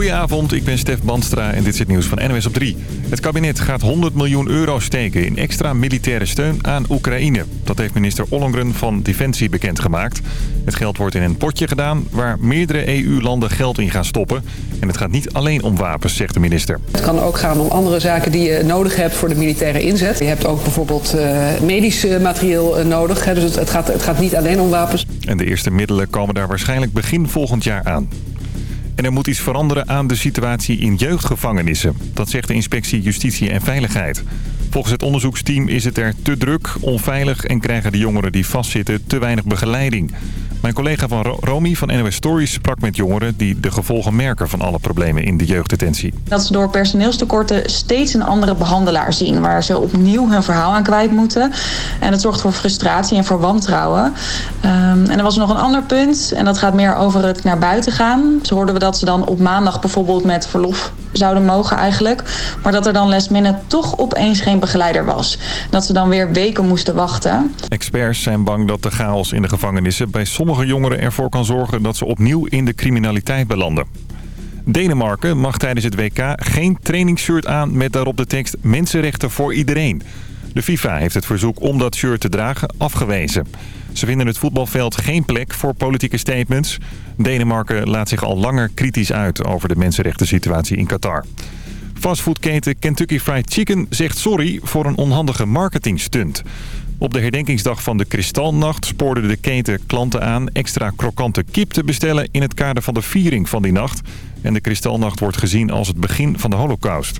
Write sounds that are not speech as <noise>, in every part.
Goedenavond, ik ben Stef Bandstra en dit is het nieuws van NWS op 3. Het kabinet gaat 100 miljoen euro steken in extra militaire steun aan Oekraïne. Dat heeft minister Ollongren van Defensie bekendgemaakt. Het geld wordt in een potje gedaan waar meerdere EU-landen geld in gaan stoppen. En het gaat niet alleen om wapens, zegt de minister. Het kan ook gaan om andere zaken die je nodig hebt voor de militaire inzet. Je hebt ook bijvoorbeeld uh, medisch materieel uh, nodig. Hè, dus het gaat, het gaat niet alleen om wapens. En de eerste middelen komen daar waarschijnlijk begin volgend jaar aan. En er moet iets veranderen aan de situatie in jeugdgevangenissen. Dat zegt de inspectie Justitie en Veiligheid. Volgens het onderzoeksteam is het er te druk, onveilig... en krijgen de jongeren die vastzitten te weinig begeleiding. Mijn collega van Romy van NOS Stories sprak met jongeren... die de gevolgen merken van alle problemen in de jeugddetentie. Dat ze door personeelstekorten steeds een andere behandelaar zien... waar ze opnieuw hun verhaal aan kwijt moeten. En dat zorgt voor frustratie en voor wantrouwen. Um, en er was nog een ander punt. En dat gaat meer over het naar buiten gaan. Zo hoorden we dat ze dan op maandag bijvoorbeeld met verlof zouden mogen eigenlijk. Maar dat er dan lesminnen toch opeens geen begeleider was. Dat ze dan weer weken moesten wachten. Experts zijn bang dat de chaos in de gevangenissen bij sommige jongeren ervoor kan zorgen dat ze opnieuw in de criminaliteit belanden. Denemarken mag tijdens het WK geen trainingsshirt aan met daarop de tekst Mensenrechten voor iedereen. De FIFA heeft het verzoek om dat shirt te dragen afgewezen. Ze vinden het voetbalveld geen plek voor politieke statements. Denemarken laat zich al langer kritisch uit over de mensenrechten situatie in Qatar. Fastfoodketen Kentucky Fried Chicken zegt sorry voor een onhandige marketingstunt. Op de herdenkingsdag van de Kristalnacht spoorde de keten klanten aan extra krokante kip te bestellen in het kader van de viering van die nacht. En de Kristalnacht wordt gezien als het begin van de holocaust.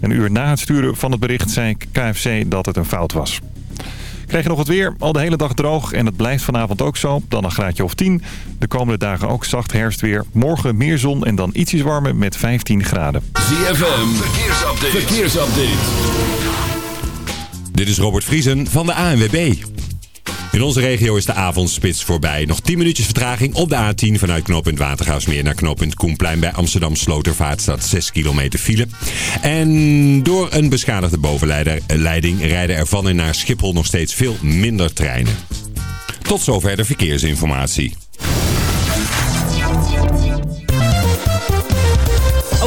Een uur na het sturen van het bericht zei KFC dat het een fout was. Krijg je nog het weer, al de hele dag droog en het blijft vanavond ook zo. Dan een graadje of 10. De komende dagen ook zacht herfstweer. Morgen meer zon en dan ietsjes warmer met 15 graden. ZFM, verkeersupdate. verkeersupdate. Dit is Robert Vriesen van de ANWB. In onze regio is de avondspits voorbij. Nog 10 minuutjes vertraging op de A10 vanuit knooppunt Watergaasmeer naar knooppunt Koenplein bij Amsterdam Slotervaart staat 6 kilometer file. En door een beschadigde bovenleiding rijden er van en naar Schiphol nog steeds veel minder treinen. Tot zover de verkeersinformatie.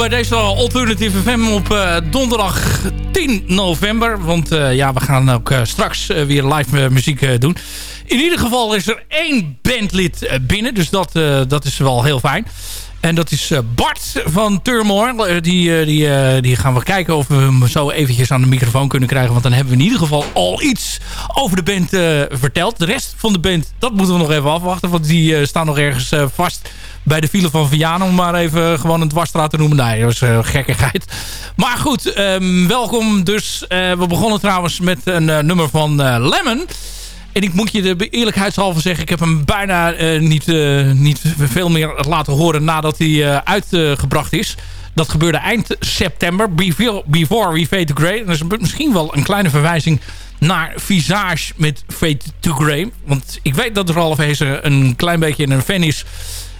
bij deze Alternative FM op uh, donderdag 10 november. Want uh, ja, we gaan ook uh, straks weer live muziek doen. In ieder geval is er één bandlid binnen. Dus dat, dat is wel heel fijn. En dat is Bart van Turmoil. die, die, die gaan we kijken of we hem zo eventjes aan de microfoon kunnen krijgen. Want dan hebben we in ieder geval al iets over de band verteld. De rest van de band, dat moeten we nog even afwachten. Want die staan nog ergens vast bij de file van Vianen. Om maar even gewoon een dwarsstraat te noemen. Nee, dat is gekkigheid. Maar goed, um, welkom dus. We begonnen trouwens met een nummer van Lemon. En ik moet je de eerlijkheidshalve zeggen... ik heb hem bijna niet, niet veel meer laten horen nadat hij uitgebracht is. Dat gebeurde eind september, before, We Fade to Grey. En dat is misschien wel een kleine verwijzing naar Visage met Fade to Grey. Want ik weet dat Ralf Heesen een klein beetje een fan is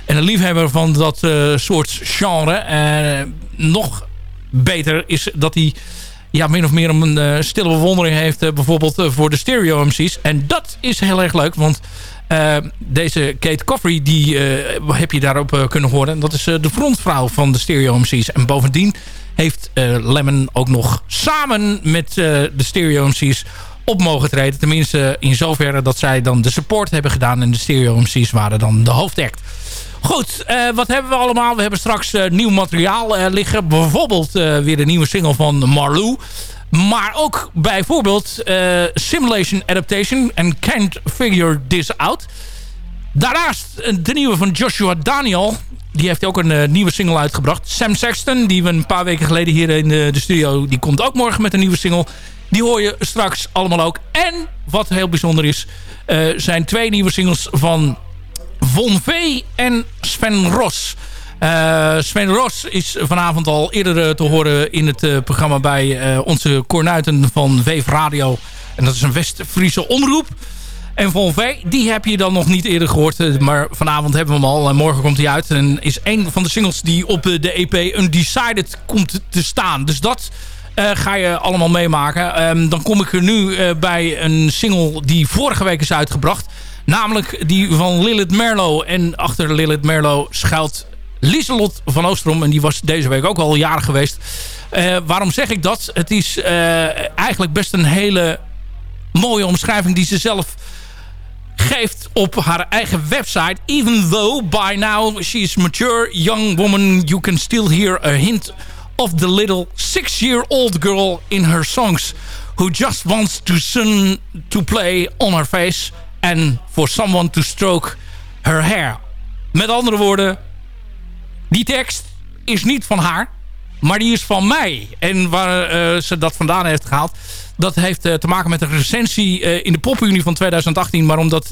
en een liefhebber van dat soort genre. Nog beter is dat hij ja, min of meer een uh, stille bewondering heeft... Uh, bijvoorbeeld voor de stereo MC's. En dat is heel erg leuk, want... deze Kate Coffrey, die heb je daarop kunnen horen. En dat is de frontvrouw van de stereo MC's. En bovendien heeft Lemon ook nog samen met de stereo MC's op mogen treden. Tenminste in zoverre dat zij dan de support hebben gedaan. En de stereo MC's waren dan de hoofdact. Goed, uh, wat hebben we allemaal? We hebben straks uh, nieuw materiaal uh, liggen. Bijvoorbeeld weer de nieuwe single van Marlou. Maar ook bijvoorbeeld Simulation Adaptation en Can't Figure This Out. Daarnaast de nieuwe van Joshua Daniel. Die heeft ook een nieuwe single uitgebracht. Sam Sexton, die we een paar weken geleden hier in de, de studio... die komt ook morgen met een nieuwe single. Die hoor je straks allemaal ook. En wat heel bijzonder is... zijn twee nieuwe singles van Von V en Sven Ros. Uh, Sven Ros is vanavond al eerder uh, te horen in het uh, programma bij onze kornuiten van Veef Radio. En dat is een West-Friese omroep. En Von V, die heb je dan nog niet eerder gehoord. Maar vanavond hebben we hem al en morgen komt hij uit. En is een van de singles die op de EP Undecided komt te staan. Dus dat ga je allemaal meemaken. Um, dan kom ik er nu bij een single die vorige week is uitgebracht. Namelijk die van Lilith Merlo. En achter Lilith Merlo schuilt Lieselot van Oostrom. En die was deze week ook al jarig geweest. Uh, waarom zeg ik dat? Het is uh, eigenlijk best een hele mooie omschrijving die ze zelf geeft op haar eigen website. Even though by now she is mature young woman, you can still hear a hint of the little six-year-old girl in her songs who just wants to sun to play on her face and for someone to stroke her hair. Met andere woorden, die tekst is niet van haar, maar die is van mij. En waar uh, ze dat vandaan heeft gehaald, dat heeft uh, te maken met een recensie uh, in de popunie van 2018. Maar omdat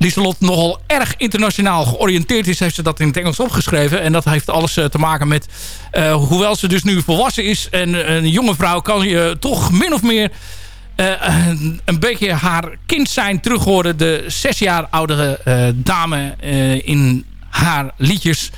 Lieselot nogal erg internationaal georiënteerd is... heeft ze dat in het Engels opgeschreven. En dat heeft alles te maken met... hoewel ze dus nu volwassen is en een jonge vrouw... kan je toch min of meer uh, een beetje haar kind zijn terug horen. De zes jaar oudere uh, dame uh, in haar liedjes.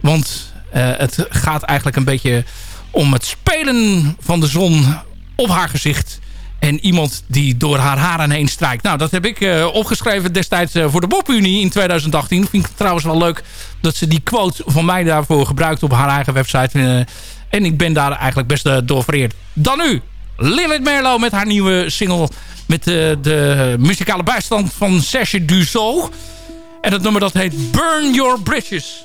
Want het gaat eigenlijk een beetje om het spelen van de zon op haar gezicht. En iemand die door haar haren heen strijkt. Nou, dat heb ik opgeschreven destijds voor de Bobunie in 2018. Vind ik trouwens wel leuk dat ze die quote van mij daarvoor gebruikt op haar eigen website. en ik ben daar eigenlijk best door vereerd. Dan nu, Lilith Merlo met haar nieuwe single... met de, eh, de muzikale bijstand van Serge Dussault. En het nummer dat heet Burn Your Bridges.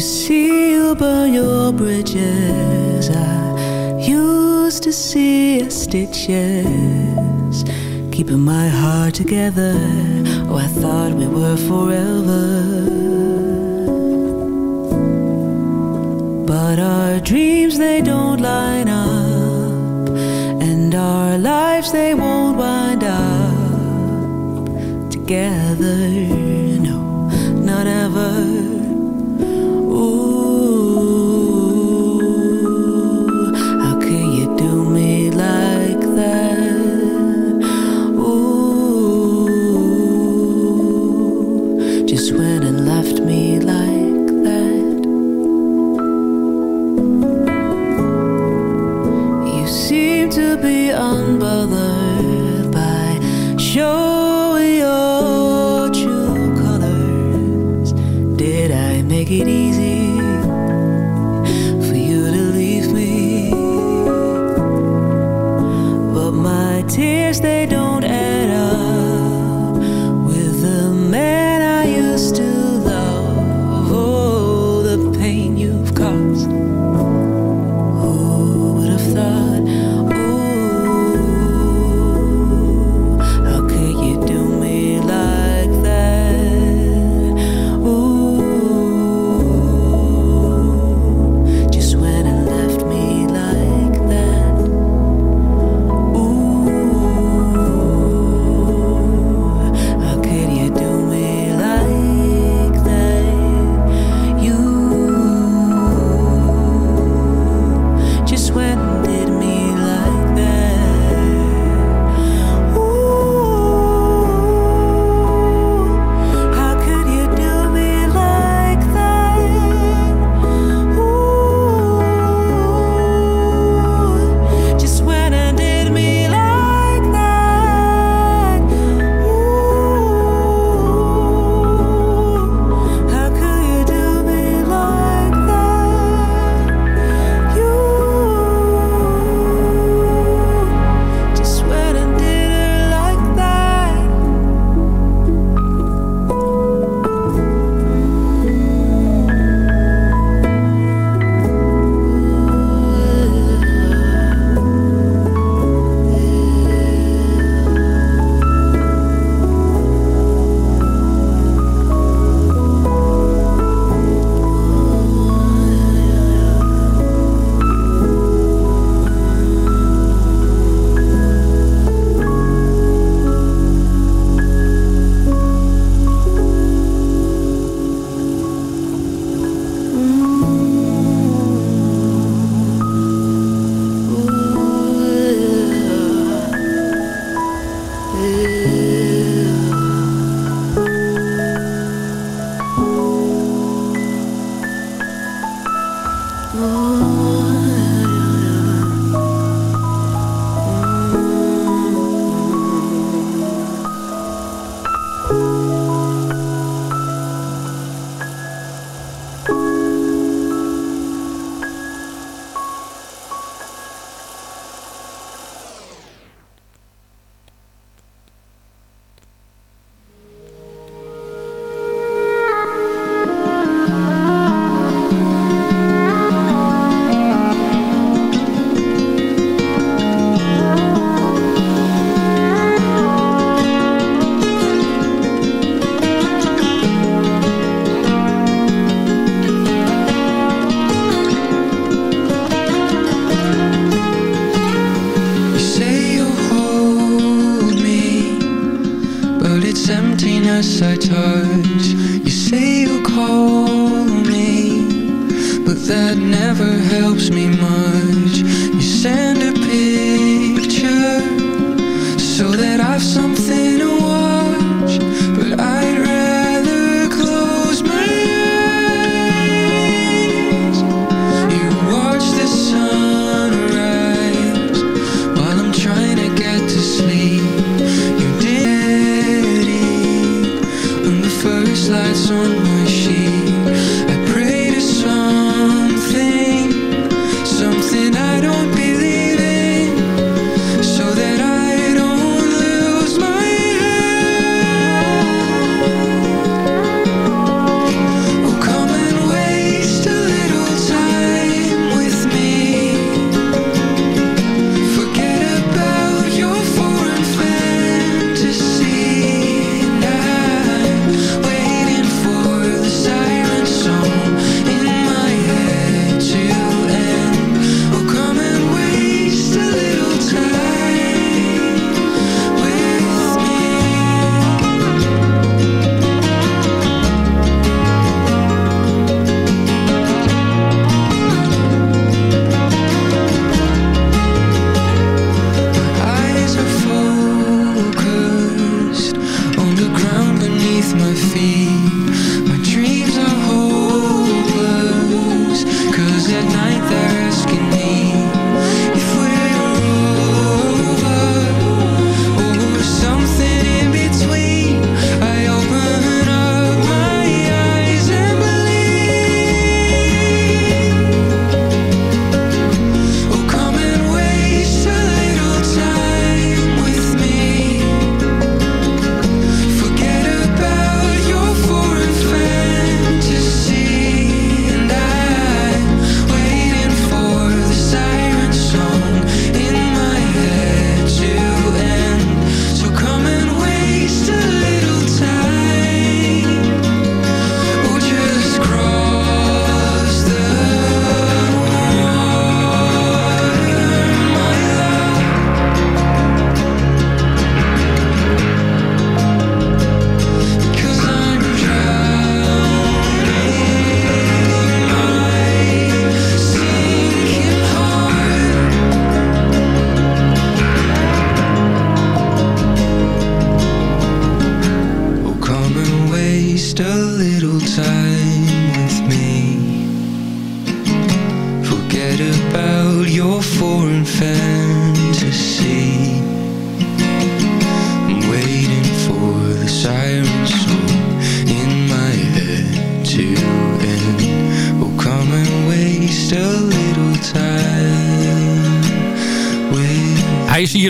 See you burn your bridges. I used to see your stitches keeping my heart together. Oh, I thought we were forever. But our dreams, they don't line up, and our lives, they won't wind up together. emptiness I touch. You say you call me But that never helps me much. You send a picture So that I've something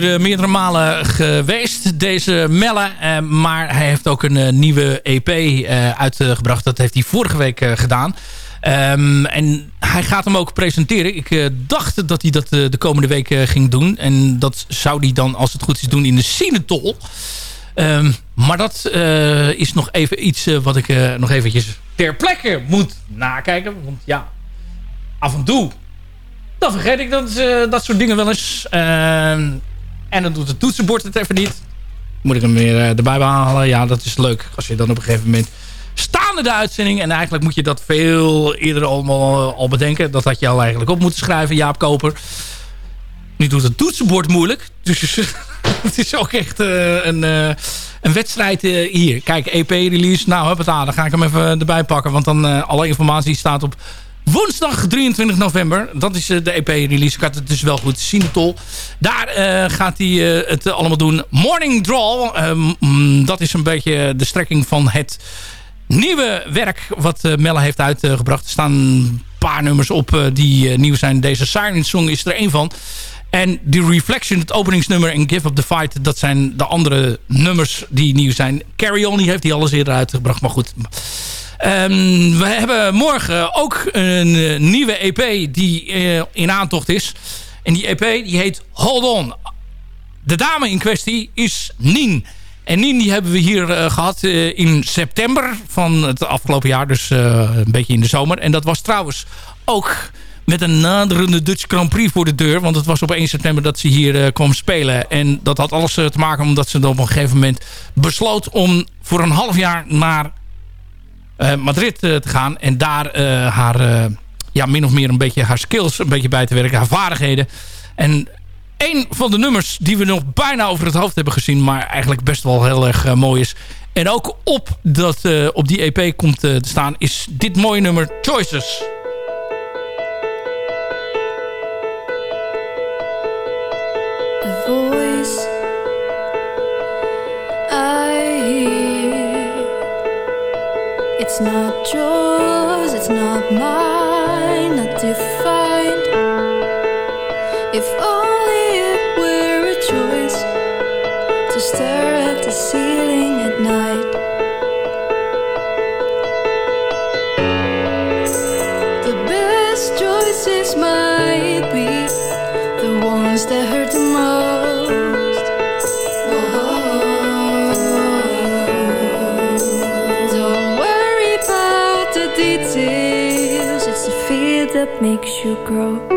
hier meerdere malen geweest, deze Melle. maar hij heeft ook een nieuwe EP uitgebracht. Dat heeft hij vorige week gedaan. Um, en hij gaat hem ook presenteren. Ik dacht dat hij dat de komende week ging doen. En dat zou hij dan, als het goed is, doen in de Sinetol. Um, maar dat is nog even iets wat ik nog eventjes ter plekke moet nakijken. Want ja, af en toe... dan vergeet ik dat, dat soort dingen wel eens. En dan doet het toetsenbord het even niet. Moet ik hem weer erbij behalen? Ja, dat is leuk. Als je dan op een gegeven moment staande de uitzending. En eigenlijk moet je dat veel eerder allemaal eh, al bedenken. Dat had je al eigenlijk op moeten schrijven, Jaap Koper. Nu doet het toetsenbord moeilijk. Dus <laughs> het is ook echt uh, een, een wedstrijd hier. Kijk, EP-release. Nou, het aan. Dan ga ik hem even erbij pakken. Want dan alle informatie staat op woensdag 23 november. Dat is de EP-release. Ik had het dus wel goed. Sinatol. Daar gaat hij het allemaal doen. Morning Draw. Ehm, mm, dat is een beetje de strekking van het nieuwe werk wat uh, Melle heeft uitgebracht. Er staan een paar nummers op die nieuw zijn. Deze Siren Song is er één van. En The Reflection, het openingsnummer en Give Up The Fight... dat zijn de andere nummers die nieuw zijn. Carry On heeft hij alles eerder uitgebracht, maar goed... Um, we hebben morgen ook een nieuwe EP die in aantocht is. En die EP die heet Hold On. De dame in kwestie is Nien. En Nien die hebben we hier uh, gehad in september van het afgelopen jaar. Dus een beetje in de zomer. En dat was trouwens ook met een naderende Dutch Grand Prix voor de deur. Want het was op 1 september dat ze hier kwam spelen. En dat had alles te maken omdat ze op een gegeven moment besloot... om voor een half jaar naar Madrid te gaan. En daar haar, ja, min of meer een beetje haar skills een beetje bij te werken. Haar vaardigheden. En een van de nummers die we nog bijna over het hoofd hebben gezien... maar eigenlijk best wel heel erg mooi is. En ook op, dat, op die EP komt te staan... is dit mooie nummer Choices. It's not yours, it's not mine, not defined. If makes you grow.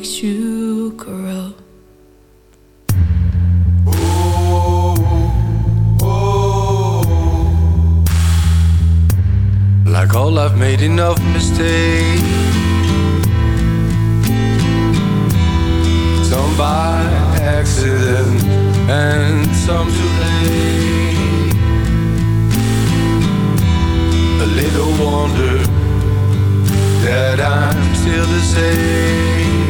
Makes you grow. Like all I've made enough mistakes some by accident and some too late. A little wonder that I'm still the same.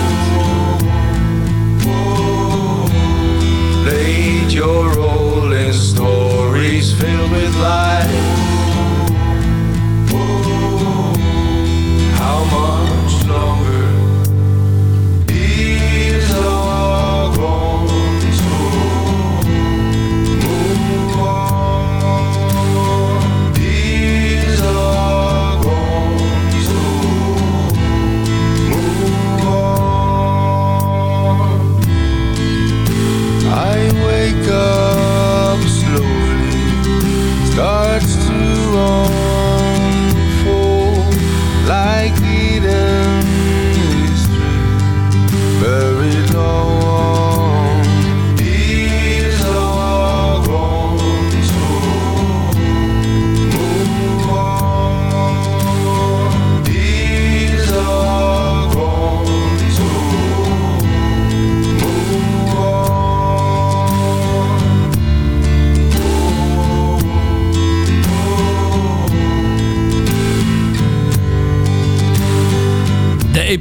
filled with lies.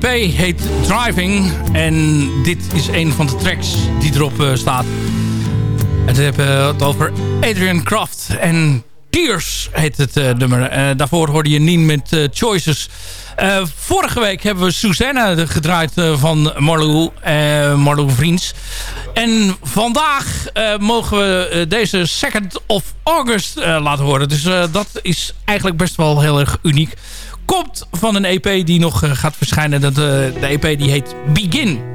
EP heet Driving. En dit is een van de tracks die erop eh, staat. En we hebben het over Adrian Kraft. En Tears heet het eh, nummer. Eh, daarvoor hoorde je Nien met Choices. Vorige week hebben we Susanna gedraaid van Marlou, Marlou Vriends. En vandaag mogen we deze 2nd of August laten horen. Dus dat is eigenlijk best wel heel erg uniek. Komt van een EP die nog eh, gaat verschijnen. Dat, eh, de EP die heet Begin.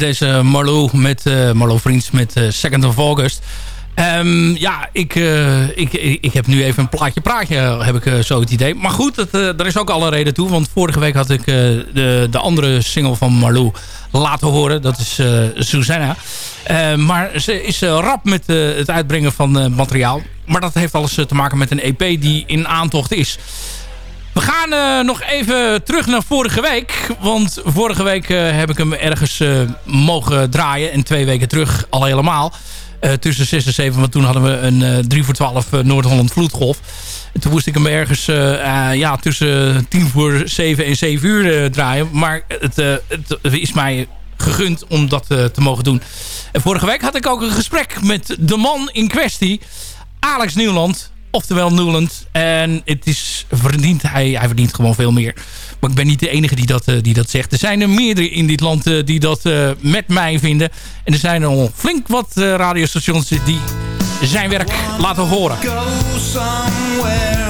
Deze Marlo met Marlo Vriends met Second of August. Ehm, ja, ik, ik, ik heb nu even een plaatje praatje, heb ik zo het idee. Maar goed, dat, daar is ook alle reden toe. Want vorige week had ik de, de andere single van Marlou laten horen. Dat is Susanna. maar ze is rap met het uitbrengen van materiaal. Maar dat heeft alles te maken met een EP die in aantocht is. We gaan uh, nog even terug naar vorige week. Want vorige week uh, heb ik hem ergens uh, mogen draaien. En twee weken terug al helemaal. tussen 6 en 7. Want toen hadden we een 3 voor 12 Noord-Holland vloedgolf. En toen moest ik hem ergens ja, tussen 10 voor 7 en 7 uur draaien. Maar het, het, is mij gegund om dat te mogen doen. En vorige week had ik ook een gesprek met de man in kwestie. Alex Nieuwland Oftewel Newland. En het is verdient, hij, hij verdient gewoon veel meer. Maar ik ben niet de enige die dat, uh, die dat zegt. Er zijn er meerdere in dit land uh, die dat uh, met mij vinden. En er zijn al flink wat radiostations die zijn werk laten horen. Go somewhere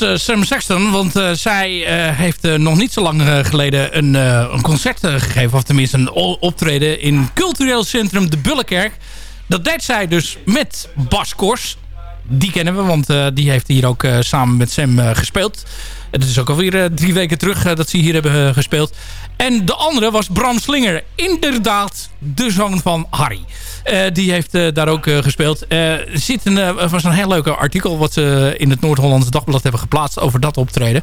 uh, Sam Sexton. Want uh, zij uh, heeft nog niet zo lang geleden een, een concert gegeven. Of tenminste een optreden in cultureel centrum De Bullenkerk. Dat deed zij dus met Bas Kors. Die kennen we, want die heeft hier ook samen met Sam gespeeld. Het is ook alweer drie weken terug dat ze hier hebben gespeeld. En de andere was Bram Slinger. Inderdaad, de zoon van Harry. Die heeft daar ook gespeeld. Er een, was een heel leuk artikel wat ze in het Noord-Hollandse Dagblad hebben geplaatst over dat optreden.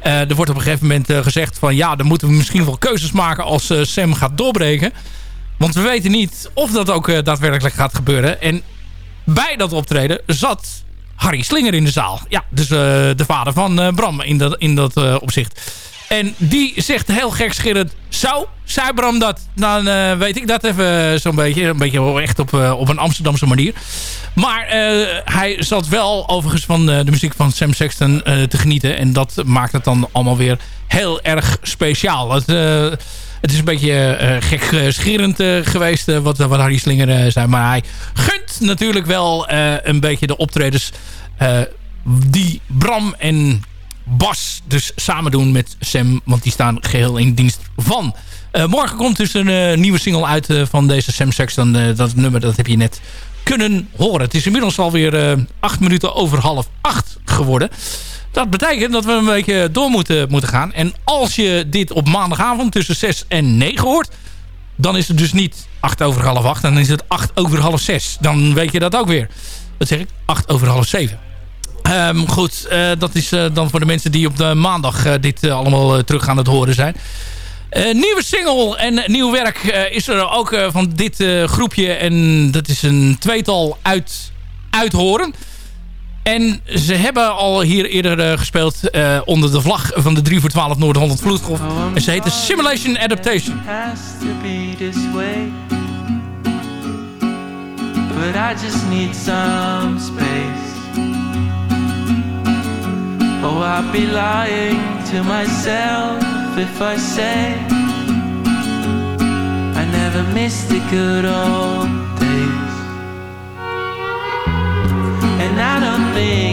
er wordt op een gegeven moment gezegd van ja, dan moeten we misschien wel keuzes maken als Sam gaat doorbreken. Want we weten niet of dat ook daadwerkelijk gaat gebeuren. En bij dat optreden zat Harry Slinger in de zaal. Ja, dus de vader van Bram in dat, in dat opzicht. En die zegt heel gekscherend... Zo, zei Bram dat? Dan weet ik dat even zo'n beetje. Een beetje echt op, op een Amsterdamse manier. Maar hij zat wel overigens van de muziek van Sam Sexton te genieten. En dat maakt het dan allemaal weer heel erg speciaal. Het, het is een beetje gek scherend geweest wat, wat Harry Slinger zei. Maar hij gunt natuurlijk wel een beetje de optredens... die Bram en Bas dus samen doen met Sam. Want die staan geheel in dienst van. Uh, morgen komt dus een uh, nieuwe single uit uh, van deze Sam Sexton. dat nummer dat heb je net kunnen horen. Het is inmiddels alweer acht minuten over half acht geworden. Dat betekent dat we een beetje door moeten, moeten gaan. En als je dit op maandagavond tussen 6 en 9 hoort... dan is het dus niet 8 over half 8. Dan is het 8 over half 6. Dan weet je dat ook weer. Wat zeg ik? 8 over half 7. Um, goed, uh, dat is uh, dan voor de mensen die op de maandag uh, dit allemaal terug aan het horen zijn. nieuwe single en nieuw werk is er ook van dit groepje. En dat is een tweetal uit, uithoren. En ze hebben al hier eerder gespeeld onder de vlag van de 3 voor 12 Noord-Holland Vloedgolf. En ze heet Simulation Adaptation. But I just need some space Oh, I'd be lying to myself if I say I never missed the good old I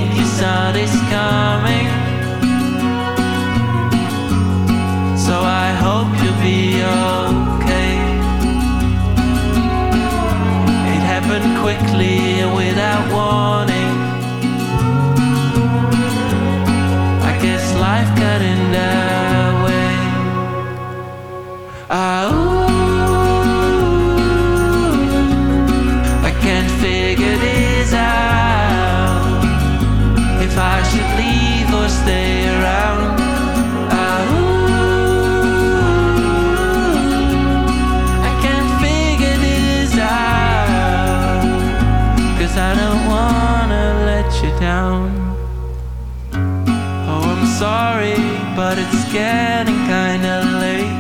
getting kinda late.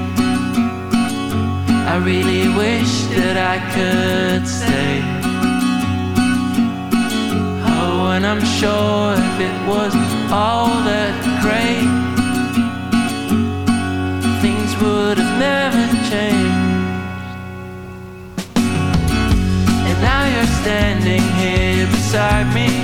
I really wish that I could stay. Oh, and I'm sure if it was all that great, things would have never changed. And now you're standing here beside me.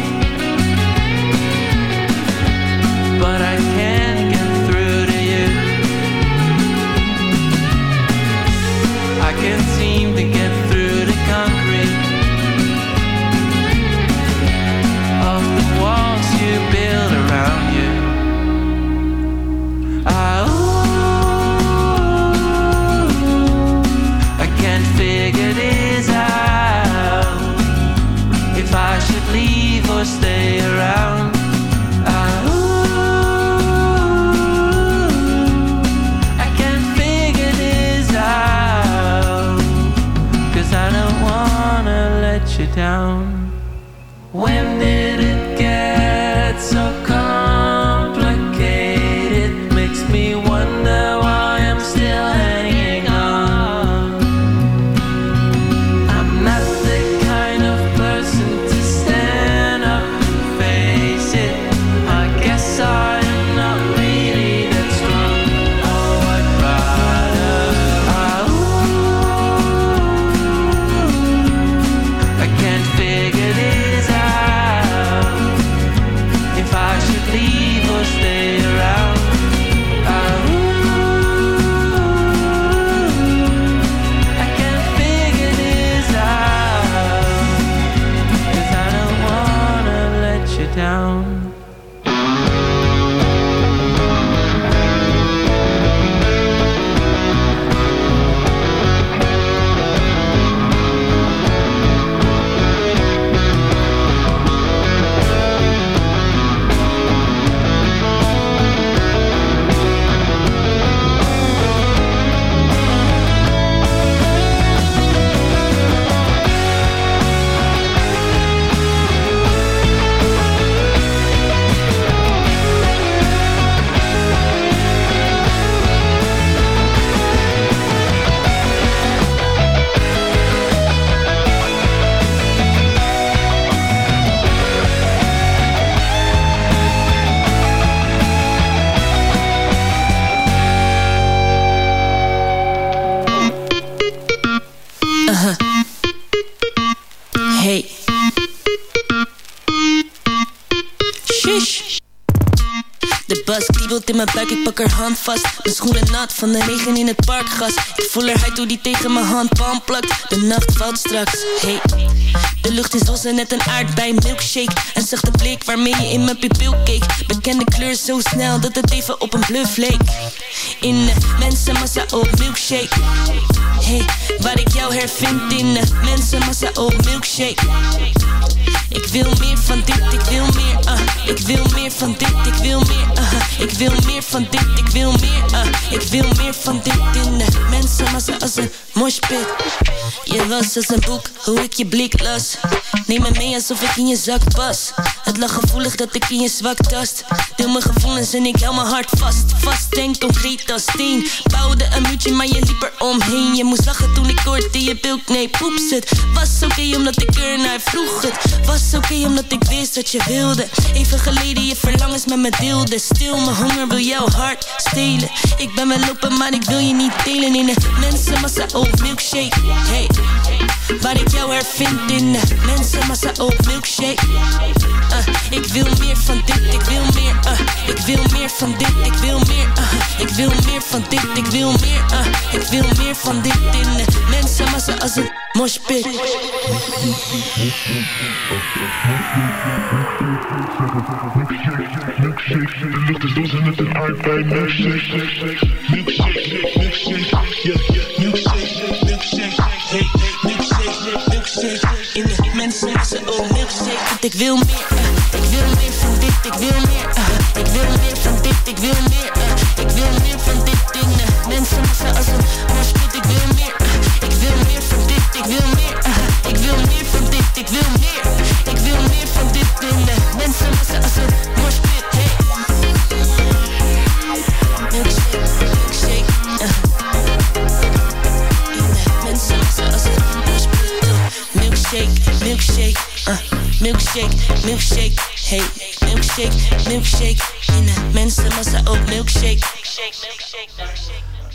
Was. Kriebelt in mijn buik, ik pak haar hand vast. Mijn schoenen nat van de regen in het parkgas. Ik voel haar huid hoe die tegen mijn handpalm plakt. De nacht valt straks, hey. De lucht is roze, net een aardbei milkshake. En zachte blik waarmee je in mijn pupil keek. Bekende kleur zo snel dat het even op een bluff leek. In de mensenmassa op milkshake. Hey, waar ik jou hervind in de mensenmassa op milkshake. Ik wil meer van dit, ik wil meer, uh. Ik wil meer van dit, ik wil meer, uh. Ik wil meer van dit, ik wil meer, uh. Ik wil meer van dit in de mensenmassa als een moshpit. Je was als een boek, hoe ik je blik las. Neem me mee alsof ik in je zak pas. Het lag gevoelig dat ik in je zwak tast. Deel mijn gevoelens en ik hou mijn hart vast. Vast en concreet als steen. Bouwde een muurtje, maar je liep er omheen. Je moest lachen toen ik hoorde je bilk, nee poeps het. Was oké omdat ik er naar vroeg. Het was oké omdat ik wist wat je wilde. Even geleden je verlangens met me deelde. Stil, mijn honger wil jouw hart stelen. Ik ben wel lopen, maar ik wil je niet delen. In een mensenmassa op milkshake. Hey, waar ik jou hervind in de mensenmassa op milkshake. Uh, ik wil meer van dit, ik wil meer. Uh, ik wil meer van dit, ik wil meer. Uh, ik wil meer van dit, ik wil meer. Ik wil meer van dit in de mensenmassa als een moshpit. Oh milkshake ik wil meer, uh, ik wil meer van ik wil meer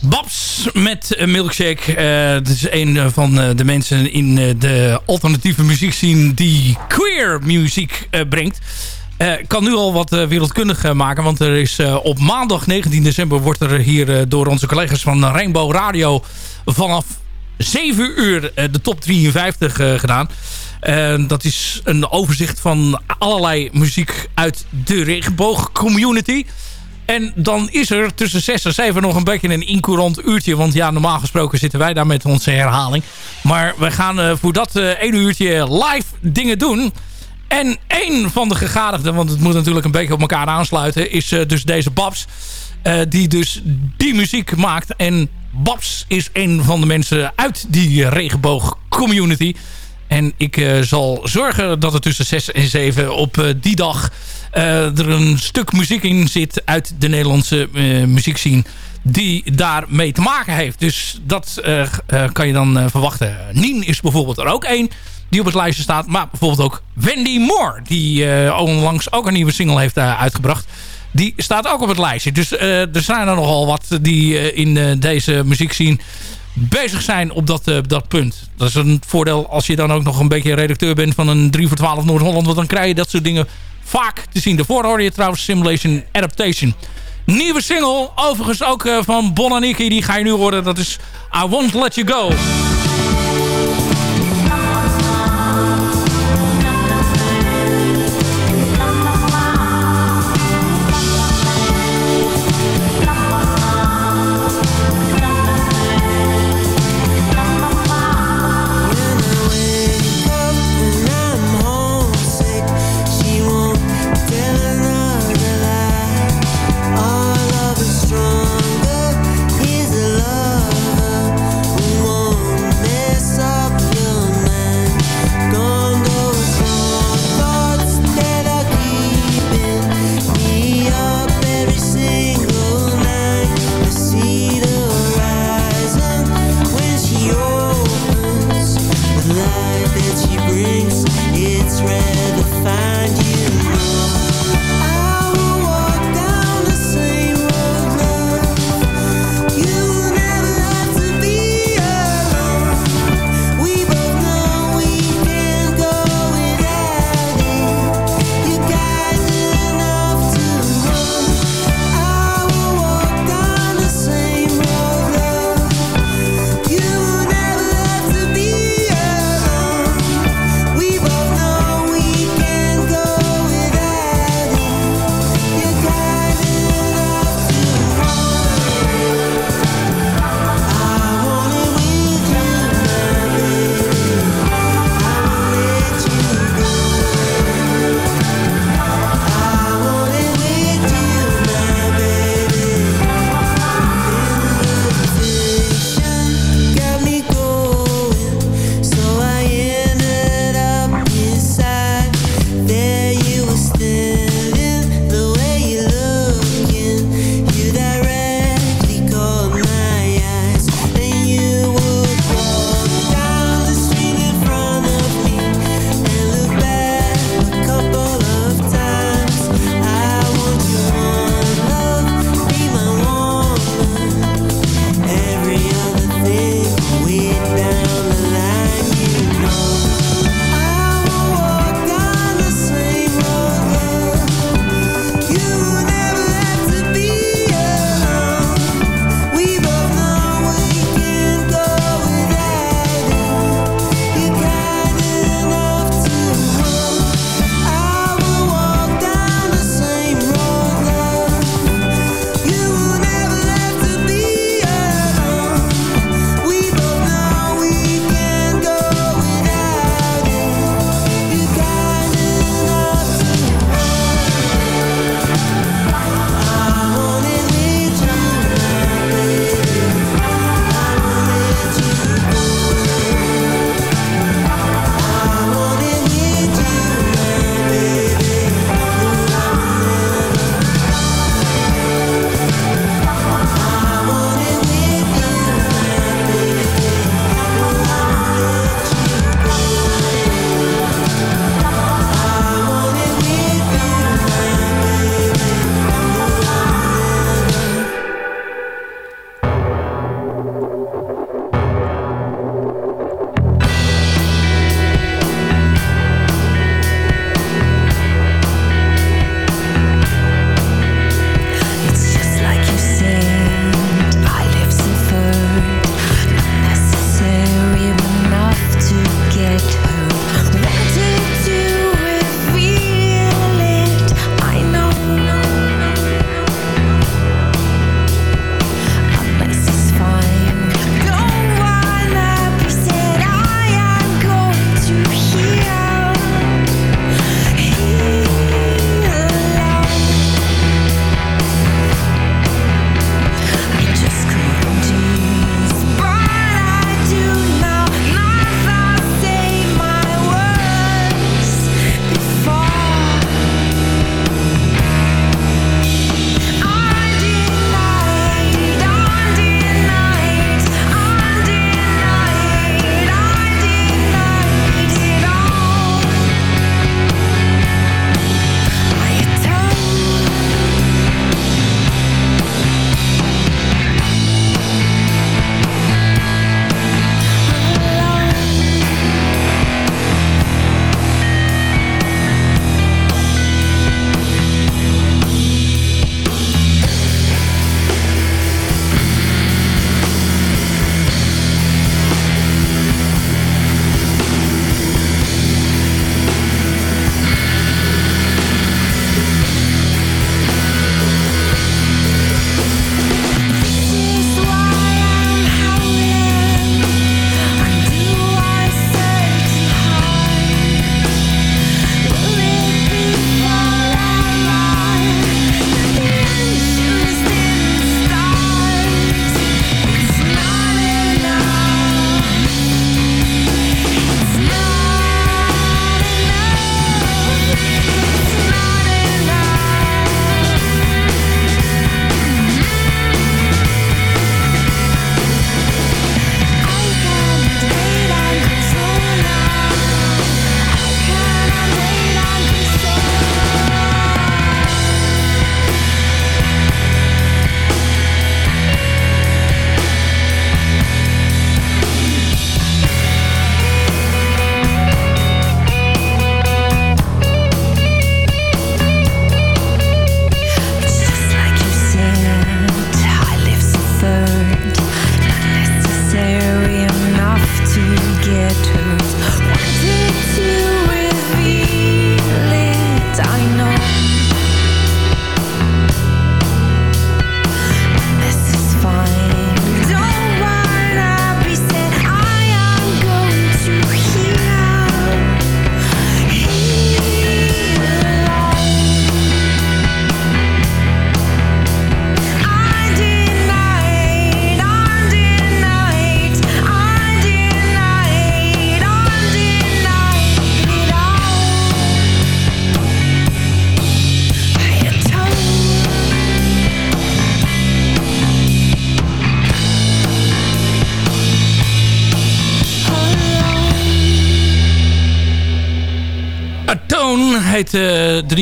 Babs met een milkshake. Uh, is een van uh, de mensen in uh, de alternatieve muziekscene die queer muziek brengt. kan nu al wat wereldkundig maken. Want er is op maandag 19 december wordt er hier door onze collega's van Rainbow Radio vanaf 7 uur de top 53 gedaan. dat is een overzicht van allerlei muziek uit de regenboogcommunity. En dan is er tussen 6 en 7 nog een beetje een incourant uurtje. Want ja, normaal gesproken zitten wij daar met onze herhaling. Maar we gaan uh, voor dat uh, één uurtje live dingen doen. En één van de gegadigden, want het moet natuurlijk een beetje op elkaar aansluiten... is uh, dus deze Babs, die dus die muziek maakt. En Babs is een van de mensen uit die regenboog-community... En ik zal zorgen dat er tussen 6 en 7 op die dag er een stuk muziek in zit uit de Nederlandse muziekscene die daarmee te maken heeft. Dus dat kan je dan verwachten. Nien is bijvoorbeeld er ook één die op het lijstje staat. Maar bijvoorbeeld ook Wendy Moore, die onlangs ook een nieuwe single heeft uitgebracht. Die staat ook op het lijstje. Dus er zijn er nogal wat die in deze muziekscene bezig zijn op dat, uh, dat punt. Dat is een voordeel als je dan ook nog een beetje redacteur bent van een 3 voor 12 Noord-Holland. Want dan krijg je dat soort dingen vaak te zien. Daarvoor hoor je trouwens Simulation Adaptation. Nieuwe single, overigens ook uh, van Bon Aniki. Die ga je nu horen. Dat is I Won't Let You Go.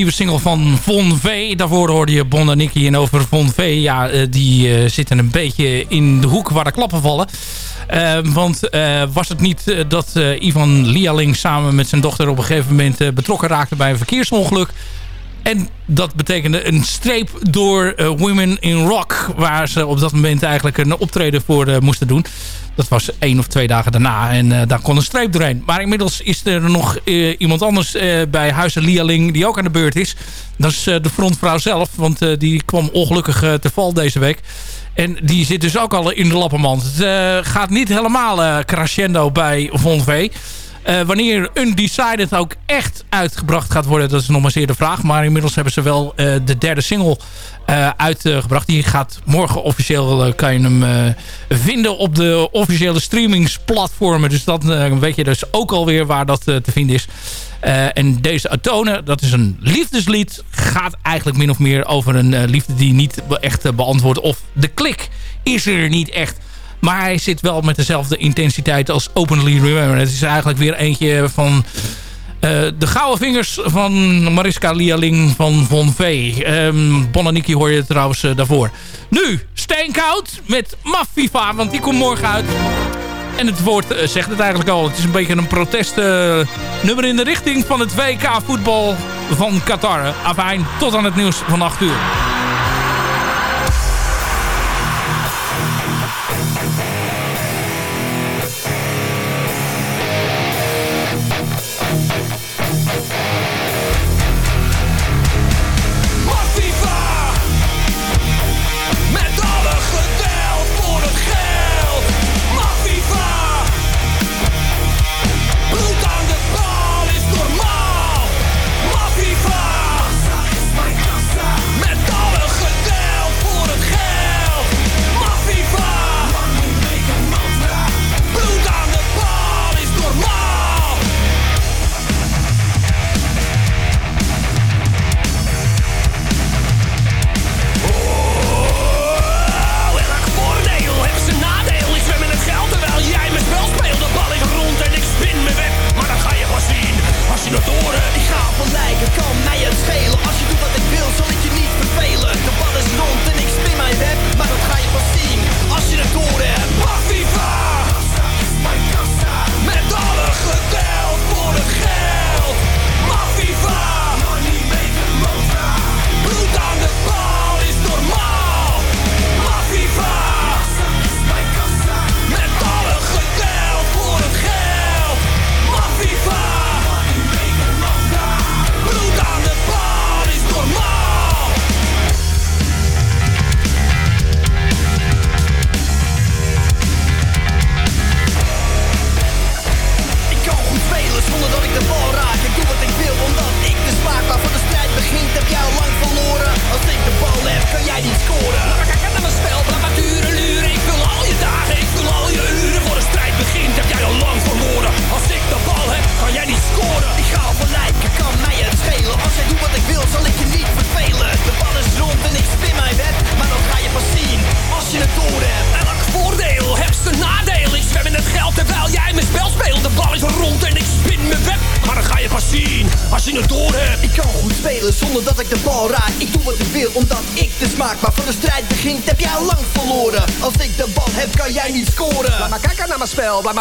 Nieuwe single van Von V. Daarvoor hoorde je Bon en Nicky. En over Von V, ja, eh, die eh, zitten een beetje in de hoek waar de klappen vallen. Eh, want was het niet dat Ivan Lialing samen met zijn dochter op een gegeven moment betrokken raakte bij een verkeersongeluk. En dat betekende een streep door eh, Women in Rock. Waar ze op dat moment eigenlijk een optreden voor eh, moesten doen. Dat was één of twee dagen daarna. En eh, daar kon een streep doorheen. Maar inmiddels is er nog iemand anders bij Huizen Lialing die ook aan de beurt is. Dat is de frontvrouw zelf. Want die kwam ongelukkig te val deze week. En die zit dus ook al in de lappenmand. Het gaat niet helemaal crescendo bij Von V. Eh, wanneer Undecided ook echt uitgebracht gaat worden, dat is nog maar zeer de vraag. Maar inmiddels hebben ze wel eh, de derde single eh, uitgebracht. Die gaat morgen officieel, kan je hem vinden op de officiële streamingsplatformen. Dus dat weet je dus ook alweer waar dat te vinden is. En deze Atone, dat is een liefdeslied. Gaat eigenlijk min of meer over een liefde die niet echt beantwoordt. Of de klik is er niet echt. Maar hij zit wel met dezelfde intensiteit als Openly Remember. Het is eigenlijk weer eentje van eh, de gouden vingers van Mariska Lialing van Von V. Um, Bonaniki hoor je trouwens eh, daarvoor. Nu, Steenkoud met Mafifa, want die komt morgen uit. En het woord eh, zegt het eigenlijk al. Het is een beetje een protestnummer in de richting van het WK voetbal van Qatar. Afijn, tot aan het nieuws van 8 uur.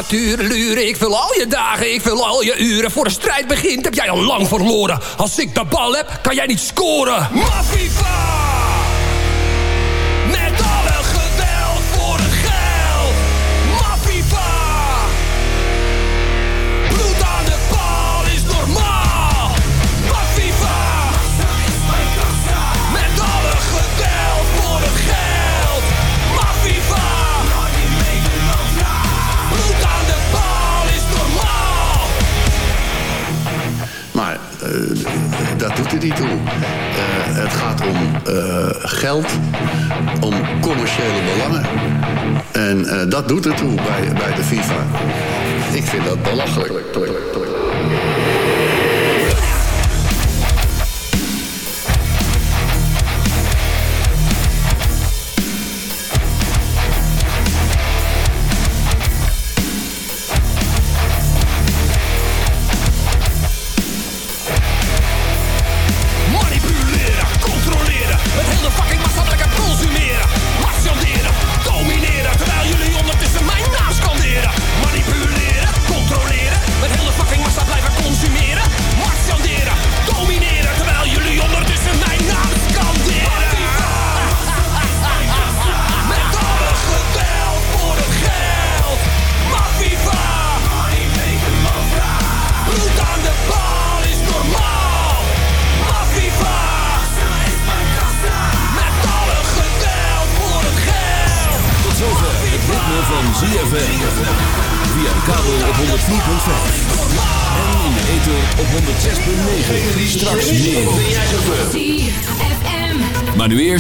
Luren. Ik vul al je dagen, ik vul al je uren. Voor de strijd begint, heb jij al lang verloren. Als ik de bal heb, kan jij niet scoren. Mafiva dat doet er niet toe. Eh, het gaat om eh, geld, om commerciële belangen. En eh, dat doet er toe bij, bij de FIFA. Ik vind dat belachelijk.